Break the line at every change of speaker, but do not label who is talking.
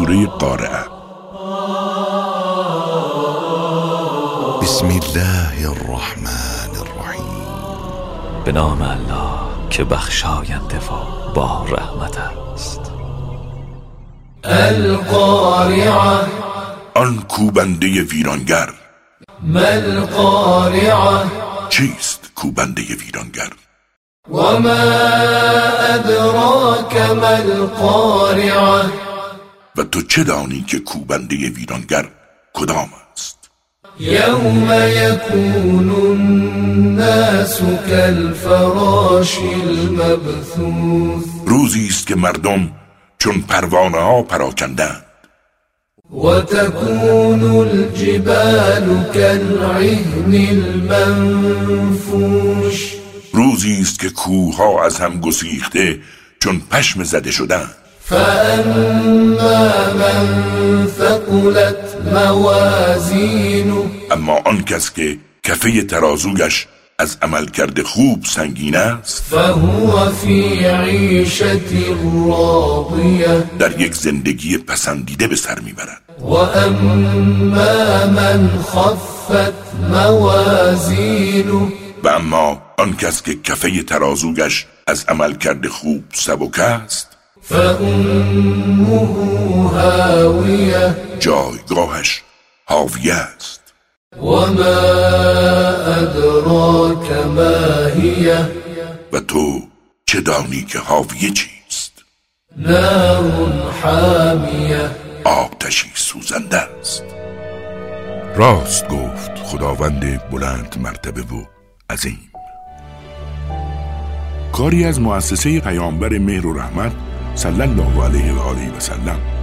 سوره قارعه.
بسم الله الرحمن الرحیم.
به نام الله که بخشاینده و با رحمت است.
القارعه.
آن کوبنده ویرانگر.
ما القارعه
چیست کوبنده ویرانگر؟
وما ادراك ما القارعه
و تو چه دانی که کوبنده ویرانگر کدام است؟
يوم يكون الناس كالفراش المبثوث.
روزی است که مردم چون پروانه ها پراکندند.
وتكون الجبال كالعهن المنفوش.
روزی است که کوه ها از هم گسیخته چون پشم زده شدند.
فأما من ثقلت موازينه.
اما آن کس که کفه ترازویش از عمل کرده خوب سنگین است
فهو في عيشة راضية
در یک زندگی پسندیده به سر می‌برد.
وأما من خفت موازينه
و اما آن کس که کفه ترازویش از عمل کرده خوب سبک است
فأمه هاوية.
جایگاهش حاویه است.
وما أدراك ما هي.
و تو چه دانی که حاویه چیست؟
نار حامية.
آتشی سوزنده است. راست گفت خداوند بلند مرتبه و عظیم. کاری از مؤسسه پیامبر مهر و رحمت صلی الله علیه و آله و سلم